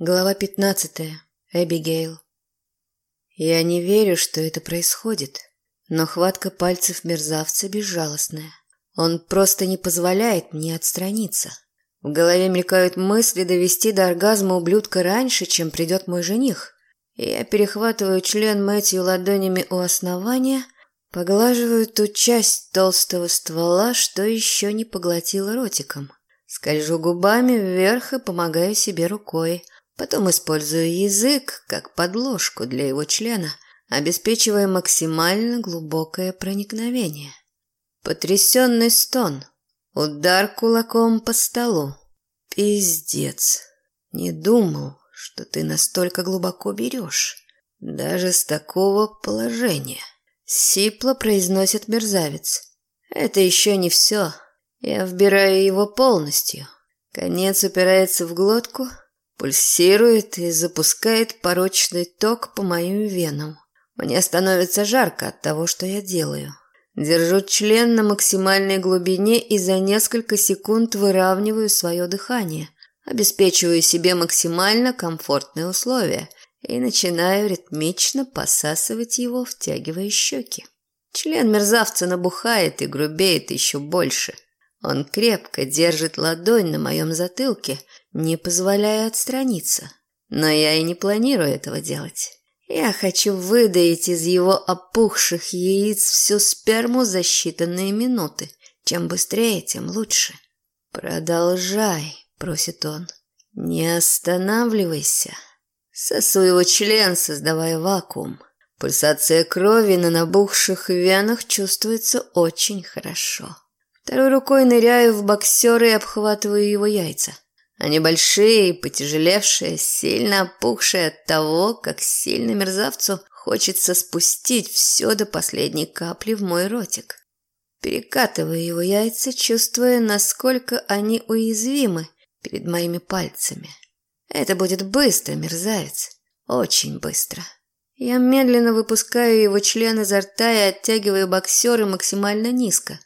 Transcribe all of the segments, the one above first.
Глава пятнадцатая. Эбигейл. Я не верю, что это происходит, но хватка пальцев мерзавца безжалостная. Он просто не позволяет мне отстраниться. В голове мелькают мысли довести до оргазма ублюдка раньше, чем придет мой жених. Я перехватываю член Мэтью ладонями у основания, поглаживаю ту часть толстого ствола, что еще не поглотила ротиком. Скольжу губами вверх и помогаю себе рукой – Потом использую язык как подложку для его члена, обеспечивая максимально глубокое проникновение. Потрясенный стон. Удар кулаком по столу. Пиздец. Не думал, что ты настолько глубоко берешь. Даже с такого положения. Сипло произносит мерзавец. Это еще не все. Я вбираю его полностью. Конец упирается в глотку, Пульсирует и запускает порочный ток по моим венам. Мне становится жарко от того, что я делаю. Держу член на максимальной глубине и за несколько секунд выравниваю свое дыхание, обеспечиваю себе максимально комфортные условия и начинаю ритмично посасывать его, втягивая щеки. Член мерзавца набухает и грубеет еще больше. Он крепко держит ладонь на моем затылке – не позволяя отстраниться. Но я и не планирую этого делать. Я хочу выдаить из его опухших яиц всю сперму за считанные минуты. Чем быстрее, тем лучше. «Продолжай», — просит он. «Не останавливайся». Сосу его член, создавая вакуум. Пульсация крови на набухших венах чувствуется очень хорошо. Второй рукой ныряю в боксера и обхватываю его яйца. Они большие, потяжелевшие, сильно опухшие от того, как сильно мерзавцу хочется спустить все до последней капли в мой ротик. Перекатываю его яйца, чувствуя, насколько они уязвимы перед моими пальцами. Это будет быстро, мерзавец. Очень быстро. Я медленно выпускаю его член изо рта и оттягиваю боксера максимально низко.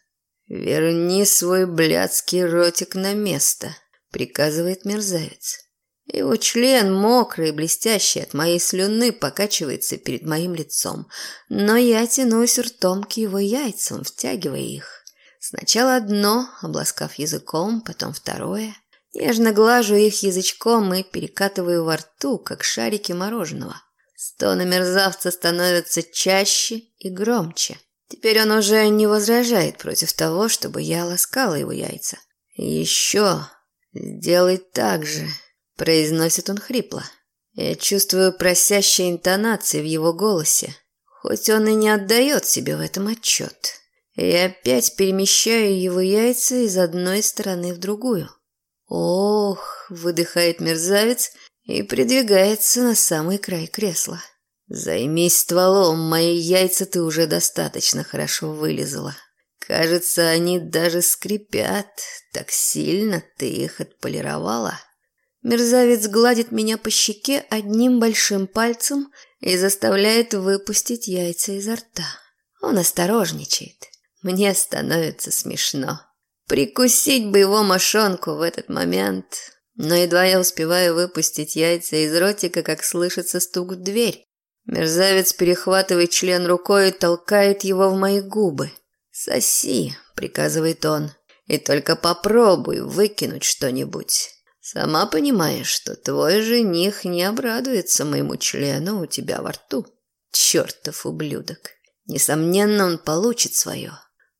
«Верни свой блядский ротик на место», приказывает мерзавец. Его член, мокрый и блестящий от моей слюны, покачивается перед моим лицом, но я тянусь ртом к его яйцам, втягивая их. Сначала одно, обласкав языком, потом второе. Нежно глажу их язычком и перекатываю во рту, как шарики мороженого. Стоны мерзавца становятся чаще и громче. Теперь он уже не возражает против того, чтобы я ласкала его яйца. еще «Сделай так же», – произносит он хрипло. Я чувствую просящие интонации в его голосе, хоть он и не отдает себе в этом отчет. Я опять перемещаю его яйца из одной стороны в другую. «Ох!» – выдыхает мерзавец и придвигается на самый край кресла. «Займись стволом, мои яйца ты уже достаточно хорошо вылезала». Кажется, они даже скрипят, так сильно ты их отполировала. Мерзавец гладит меня по щеке одним большим пальцем и заставляет выпустить яйца изо рта. Он осторожничает. Мне становится смешно. Прикусить бы его мошонку в этот момент. Но едва я успеваю выпустить яйца из ротика, как слышится стук в дверь. Мерзавец перехватывает член рукой и толкает его в мои губы. «Соси», — приказывает он, — «и только попробуй выкинуть что-нибудь. Сама понимаешь, что твой жених не обрадуется моему члену у тебя во рту. Чертов ублюдок. Несомненно, он получит свое.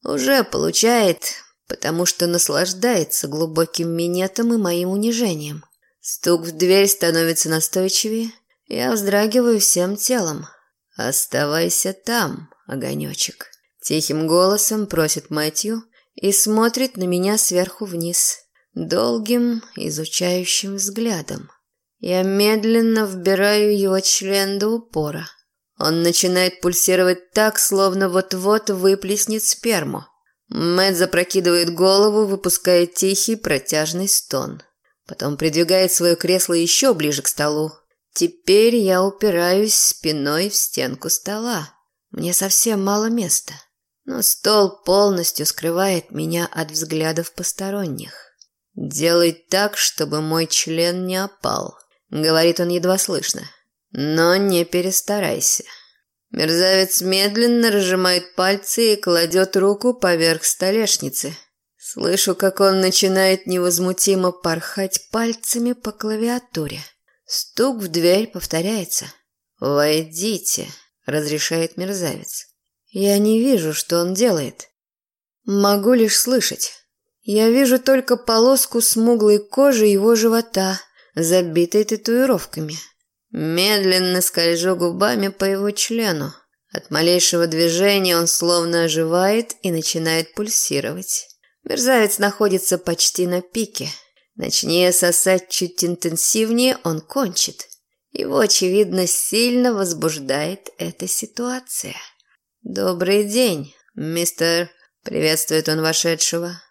Уже получает, потому что наслаждается глубоким минетом и моим унижением. Стук в дверь становится настойчивее. Я вздрагиваю всем телом. «Оставайся там, огонечек». Тихим голосом просит Мэтью и смотрит на меня сверху вниз, долгим, изучающим взглядом. Я медленно вбираю его член до упора. Он начинает пульсировать так, словно вот-вот выплеснет сперму. Мэтт запрокидывает голову, выпуская тихий протяжный стон. Потом придвигает свое кресло еще ближе к столу. Теперь я упираюсь спиной в стенку стола. Мне совсем мало места но стол полностью скрывает меня от взглядов посторонних. Делай так, чтобы мой член не опал. говорит он едва слышно. Но не перестарайся. Мерзавец медленно разжимает пальцы и кладет руку поверх столешницы. Слышу, как он начинает невозмутимо порхать пальцами по клавиатуре. Стук в дверь повторяется. «Войдите», — разрешает мерзавец. Я не вижу, что он делает. Могу лишь слышать. Я вижу только полоску смуглой кожи его живота, забитой татуировками. Медленно скольжу губами по его члену. От малейшего движения он словно оживает и начинает пульсировать. Мерзавец находится почти на пике. Начни сосать чуть интенсивнее, он кончит. Его, очевидно, сильно возбуждает эта ситуация. «Добрый день, мистер...» — приветствует он вошедшего.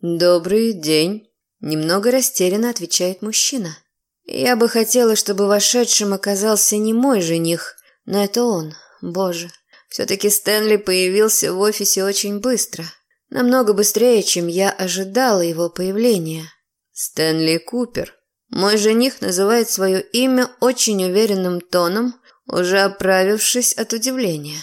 «Добрый день», — немного растерянно отвечает мужчина. Я бы хотела, чтобы вошедшим оказался не мой жених, но это он, боже. Все-таки Стэнли появился в офисе очень быстро. Намного быстрее, чем я ожидала его появления. Стэнли Купер. Мой жених называет свое имя очень уверенным тоном, уже оправившись от удивления.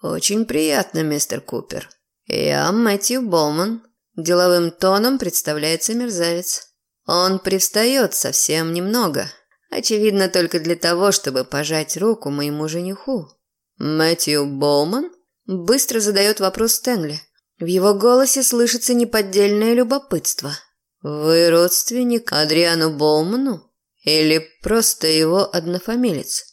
«Очень приятно, мистер Купер. Я Мэтью Боуман». Деловым тоном представляется мерзавец. Он привстает совсем немного, очевидно, только для того, чтобы пожать руку моему жениху. Мэтью Боуман быстро задает вопрос Стэнли. В его голосе слышится неподдельное любопытство. «Вы родственник Адриану Боуману? Или просто его однофамилец?»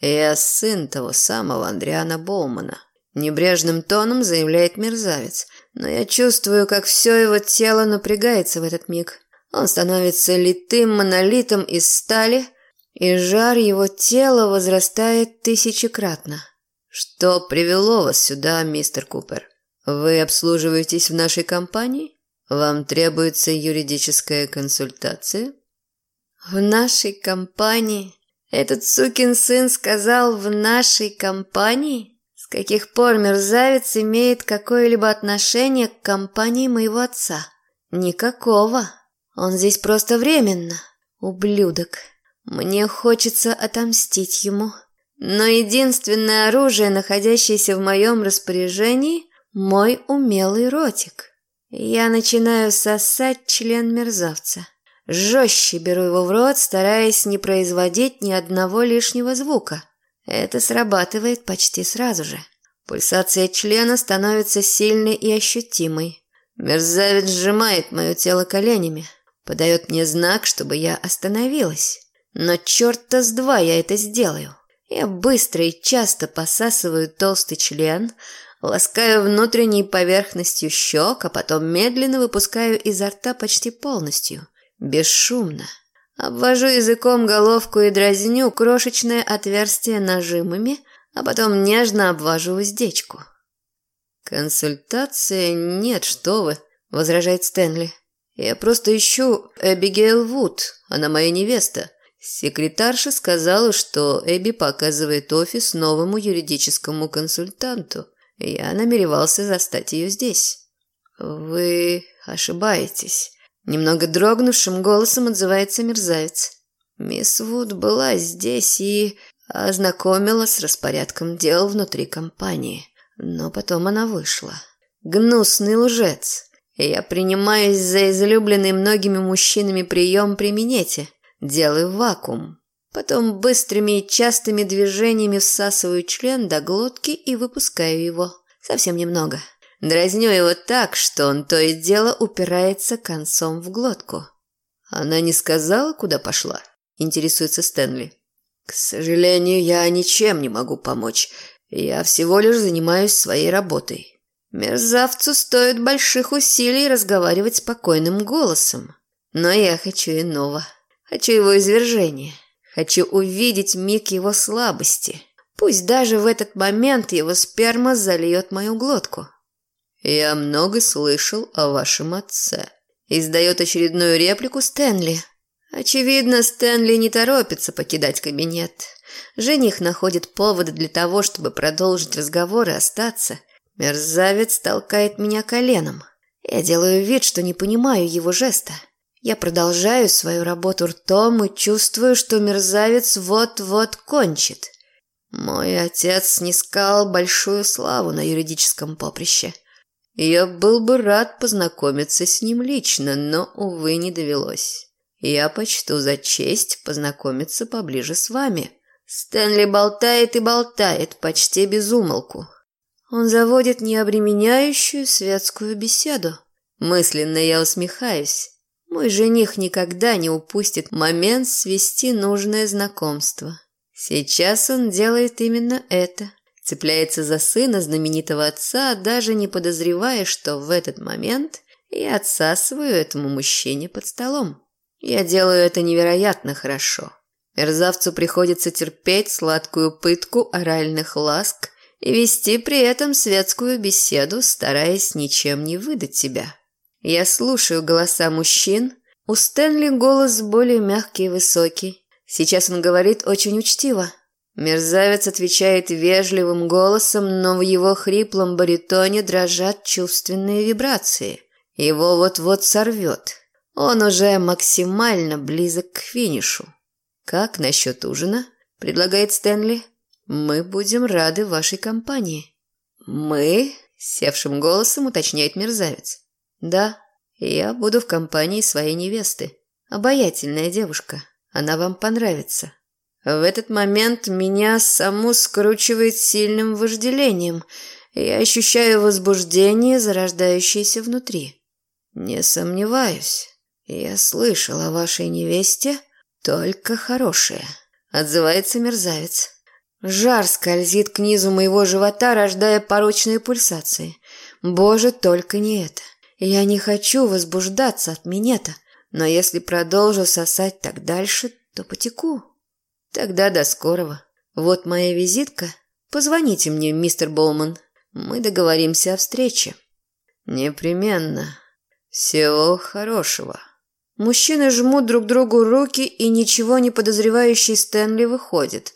«Я сын того самого Адриана Боумана», – небрежным тоном заявляет мерзавец. Но я чувствую, как все его тело напрягается в этот миг. Он становится литым монолитом из стали, и жар его тела возрастает тысячекратно. Что привело вас сюда, мистер Купер? Вы обслуживаетесь в нашей компании? Вам требуется юридическая консультация? В нашей компании? Этот сукин сын сказал «в нашей компании»? С каких пор мерзавец имеет какое-либо отношение к компании моего отца? Никакого. Он здесь просто временно. Ублюдок. Мне хочется отомстить ему. Но единственное оружие, находящееся в моем распоряжении, мой умелый ротик. Я начинаю сосать член мерзавца. Жестче беру его в рот, стараясь не производить ни одного лишнего звука. Это срабатывает почти сразу же. Пульсация члена становится сильной и ощутимой. Мерзавец сжимает мое тело коленями подает мне знак, чтобы я остановилась. Но черта с два я это сделаю. Я быстро и часто посасываю толстый член, ласкаю внутренней поверхностью щек, а потом медленно выпускаю изо рта почти полностью, бесшумно. Обвожу языком головку и дразню крошечное отверстие нажимами, а потом нежно обвожу уздечку. «Консультация? Нет, что вы», — возражает Стэнли. Я просто ищу Эбигейл Вуд, она моя невеста. Секретарша сказала, что Эбби показывает офис новому юридическому консультанту. Я намеревался застать ее здесь. Вы ошибаетесь. Немного дрогнувшим голосом отзывается мерзавец. Мисс Вуд была здесь и ознакомила с распорядком дел внутри компании. Но потом она вышла. Гнусный лжец. Я принимаюсь за излюбленный многими мужчинами прием при минете. Делаю вакуум. Потом быстрыми и частыми движениями всасываю член до глотки и выпускаю его. Совсем немного. Дразню его так, что он то и дело упирается концом в глотку. Она не сказала, куда пошла? Интересуется Стэнли. К сожалению, я ничем не могу помочь. Я всего лишь занимаюсь своей работой. Мерзавцу стоит больших усилий разговаривать спокойным голосом. Но я хочу иного. Хочу его извержения. Хочу увидеть миг его слабости. Пусть даже в этот момент его сперма зальет мою глотку. «Я много слышал о вашем отце», – издает очередную реплику Стэнли. Очевидно, Стэнли не торопится покидать кабинет. Жених находит поводы для того, чтобы продолжить разговор и остаться – Мерзавец толкает меня коленом. Я делаю вид, что не понимаю его жеста. Я продолжаю свою работу ртом и чувствую, что мерзавец вот-вот кончит. Мой отец снискал большую славу на юридическом поприще. Я был бы рад познакомиться с ним лично, но, увы, не довелось. Я почту за честь познакомиться поближе с вами. Стэнли болтает и болтает, почти без умолку. Он заводит необременяющую светскую беседу. Мысленно я усмехаюсь. Мой жених никогда не упустит момент свести нужное знакомство. Сейчас он делает именно это. Цепляется за сына знаменитого отца, даже не подозревая, что в этот момент я отсасываю этому мужчине под столом. Я делаю это невероятно хорошо. Мерзавцу приходится терпеть сладкую пытку оральных ласк и вести при этом светскую беседу, стараясь ничем не выдать себя. Я слушаю голоса мужчин. У Стэнли голос более мягкий и высокий. Сейчас он говорит очень учтиво. Мерзавец отвечает вежливым голосом, но в его хриплом баритоне дрожат чувственные вибрации. Его вот-вот сорвет. Он уже максимально близок к финишу. «Как насчет ужина?» – предлагает Стэнли. «Мы будем рады вашей компании». «Мы?» – севшим голосом уточняет мерзавец. «Да, я буду в компании своей невесты. Обаятельная девушка. Она вам понравится». В этот момент меня саму скручивает сильным вожделением. Я ощущаю возбуждение, зарождающееся внутри. Не сомневаюсь. Я слышал о вашей невесте только хорошее. Отзывается мерзавец. Жар скользит к низу моего живота, рождая порочные пульсации. Боже, только не это. Я не хочу возбуждаться от минета, но если продолжу сосать так дальше, то потеку. Тогда до скорого. Вот моя визитка. Позвоните мне, мистер Боуман. Мы договоримся о встрече. Непременно. Всего хорошего. Мужчины жмут друг другу руки, и ничего не подозревающий Стэнли выходит.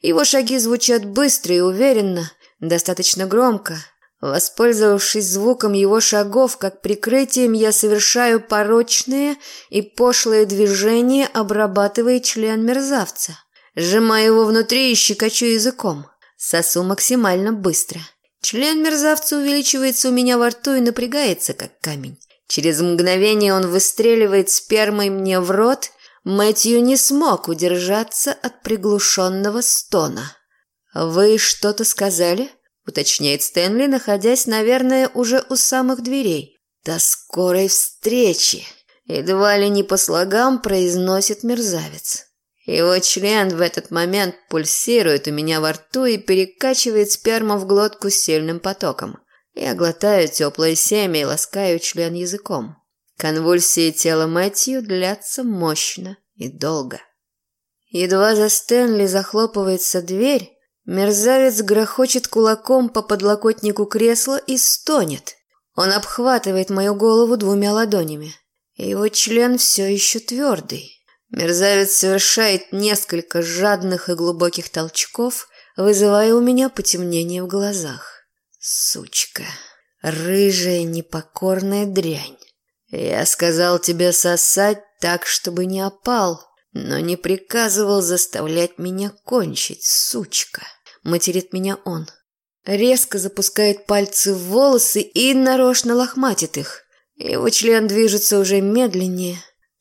Его шаги звучат быстро и уверенно, достаточно громко. Воспользовавшись звуком его шагов как прикрытием, я совершаю порочные и пошлые движения, обрабатывая член мерзавца. Сжимаю его внутри и щекочу языком. Сосу максимально быстро. Член мерзавца увеличивается у меня во рту и напрягается, как камень. Через мгновение он выстреливает спермой мне в рот. Мэтью не смог удержаться от приглушенного стона. «Вы что-то сказали?» – уточняет Стэнли, находясь, наверное, уже у самых дверей. «До скорой встречи!» – едва ли не по слогам произносит мерзавец. Его член в этот момент пульсирует у меня во рту и перекачивает сперму в глотку сильным потоком. Я глотаю теплое семя и ласкаю член языком. Конвульсии тела Мэтью длятся мощно и долго. Едва за Стэнли захлопывается дверь, мерзавец грохочет кулаком по подлокотнику кресла и стонет. Он обхватывает мою голову двумя ладонями. Его член все еще твердый. Мерзавец совершает несколько жадных и глубоких толчков, вызывая у меня потемнение в глазах. Сучка, рыжая непокорная дрянь. Я сказал тебе сосать так, чтобы не опал, но не приказывал заставлять меня кончить, сучка. Материт меня он. Резко запускает пальцы в волосы и нарочно лохматит их. Его член движется уже медленнее,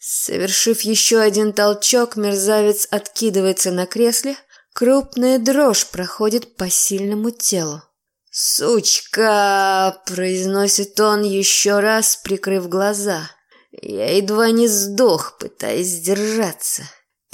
Совершив еще один толчок, мерзавец откидывается на кресле. Крупная дрожь проходит по сильному телу. «Сучка!» – произносит он еще раз, прикрыв глаза. Я едва не сдох, пытаясь сдержаться.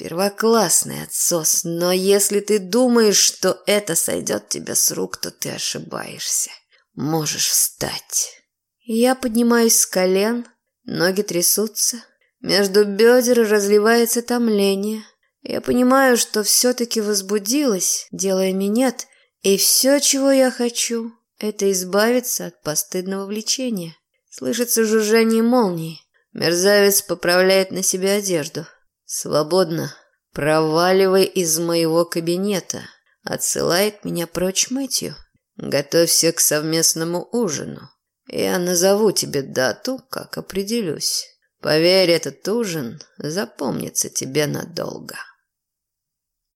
Первоклассный отсос, но если ты думаешь, что это сойдет тебе с рук, то ты ошибаешься. Можешь встать. Я поднимаюсь с колен, ноги трясутся, между бедер разливается томление. Я понимаю, что все-таки возбудилась, делая минет, и все, чего я хочу, это избавиться от постыдного влечения. Слышится жужжание молнии. Мерзавец поправляет на себе одежду. «Свободно. Проваливай из моего кабинета». Отсылает меня прочь Мэтью. «Готовься к совместному ужину. Я назову тебе дату, как определюсь». Поверь, этот ужин запомнится тебе надолго.